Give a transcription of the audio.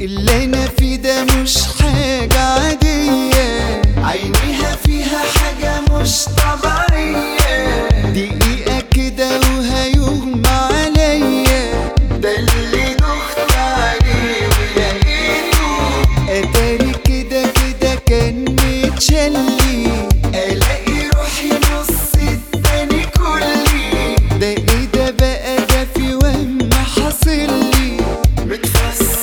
اللي أنا فيه ده مش حاجة عادية. عينيها فيها حاجة مش طبيعية. دقيقة كده وهيغمى عليا. ده اللي دخت عليه ولقيته أتاري كده كده كان متشلي. ألاقي روحي نص التاني كلي. ده إيه ده بقى؟ ده في وهم حاصل متفسر